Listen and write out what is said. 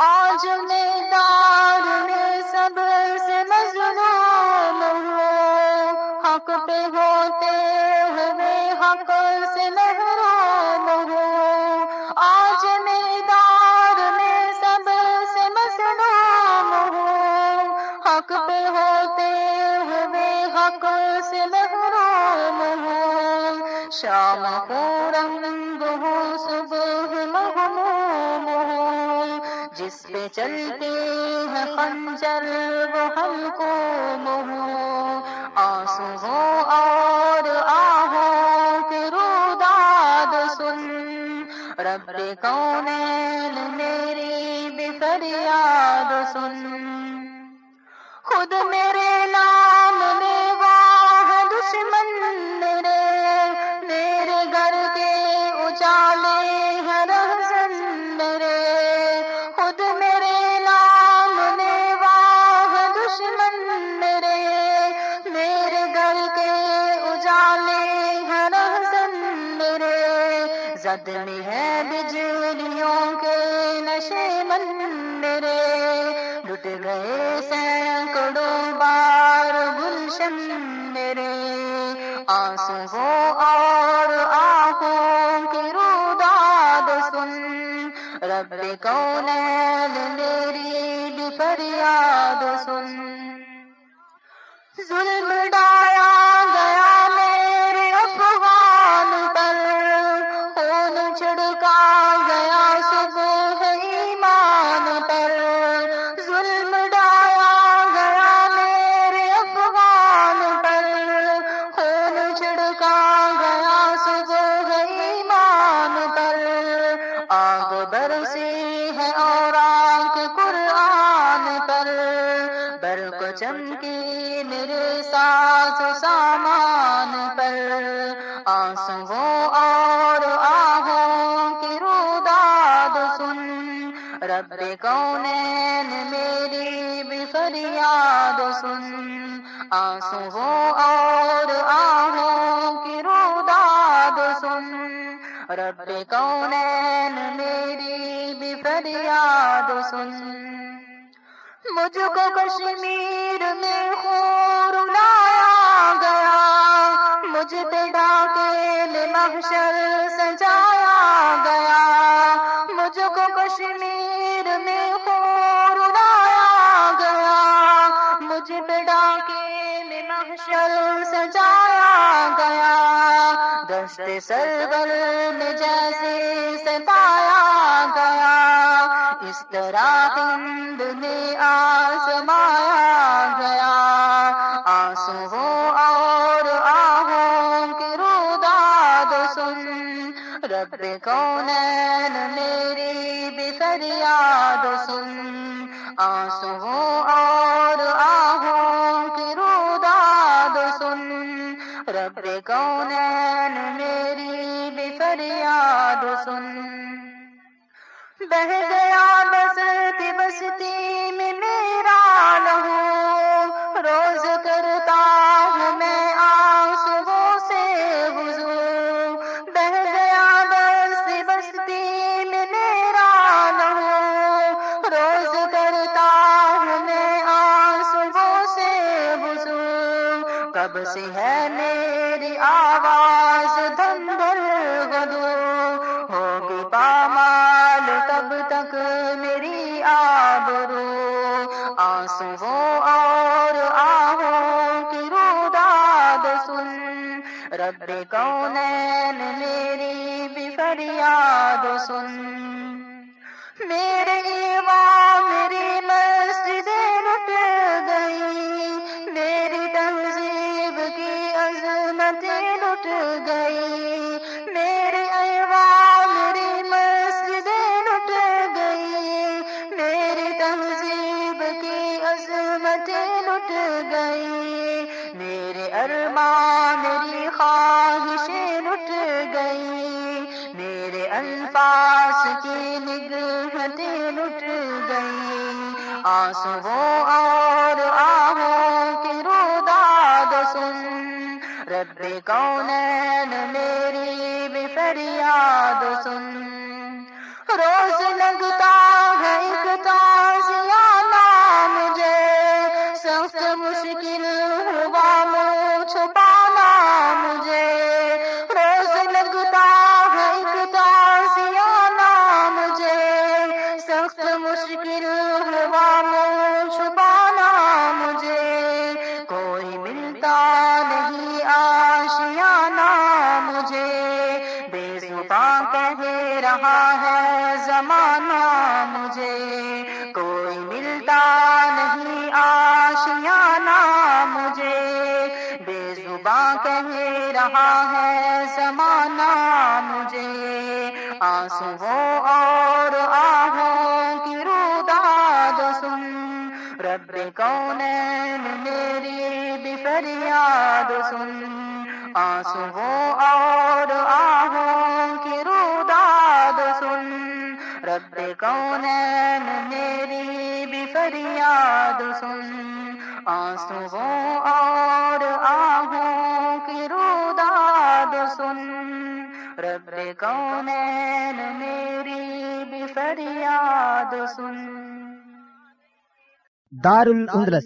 آج میدان میں سب سے مظلوم ہو حق پہ ہوتے ہوئے حق سے محروم ہو آج میدان میں سب سے مظلوم ہو حق پہ ہوتے ہوئے حق سے محروم ہو شام کو رنگ جس پہ چلتے ہیں خنجر، وہ ہم کو مہو آنسو ہو اور آہو کے روداد سن۔ رب کونین میری بھی فریاد سن۔ خود میرے نام زد میں ہے بجلیوں کے نشے من میرے لٹ گئے سینکڑوں بار گلشن میرے۔ آنسو اور آنکھوں کی روداد سن۔ رب کونین میری بھی فریاد سن۔ ظلم برق چمکی میرے ساز و سامان پر۔ آنسو اور آہوں کی روداد سن۔ رب کونین میری بھی فریاد سن۔ آنسو اور آہوں کی روداد سن۔ رب کونین میری بھی فریاد سن۔ مجھ کو کشمیر میں خور لایا گیا۔ مجھ پہ ڈاکے محشر سجایا گیا۔ مجھ کو کشمیر میں خور لایا گیا۔ مجھ پہ ڈاکے محشر سجایا گیا۔ دست سرور میں جیسے ستایا اس طرح ہند میں آسمایا گیا آنسو ہو اور آہوں کی روداد سن رب کونین میری بھی فریاد سن آنسو ہو اور آہوں کی روداد سن رب کونین میری بھی فریاد سن بہ گیا بستی بستی میں میرا لہو روز کرتا ہوں میں آنسو سے وضو۔ بہ گیا بستی بستی میں میرا لہو روز کرتا ہوں میں آنسو سے وضو۔ کب سے ہے رب کونین میری بھی فریاد سن۔ میرے ایمان میری مسجد لٹ گئی میری تہذیب کی عظمت لٹ گئی میرے ایوان میری مسجد لٹ گئی میری تہذیب کی عظمت لٹ گئی میرے ارمان میری پاس کی نگہتیں لٹ گئی۔ آنسو اور آہوں کی روداد سن رب کونین میری بھی فریاد سن۔ روز ملتا نہیں آشیانہ مجھے۔ بے زباں کہہ رہا ہے زمانہ مجھے۔ کوئی ملتا نہیں آشیانہ مجھے۔ بے زباں کہہ رہا ہے زمانہ مجھے۔ آنسو فریاد سن آنسو اور آہوں کی روداد سن۔ رب کونین میری بھی فریاد سن۔ آنسو اور آہوں کی روداد سن۔ رب کونین میری بھی فریاد سن۔ دار الاندلس